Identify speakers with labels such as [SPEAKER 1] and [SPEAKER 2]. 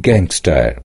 [SPEAKER 1] gangster.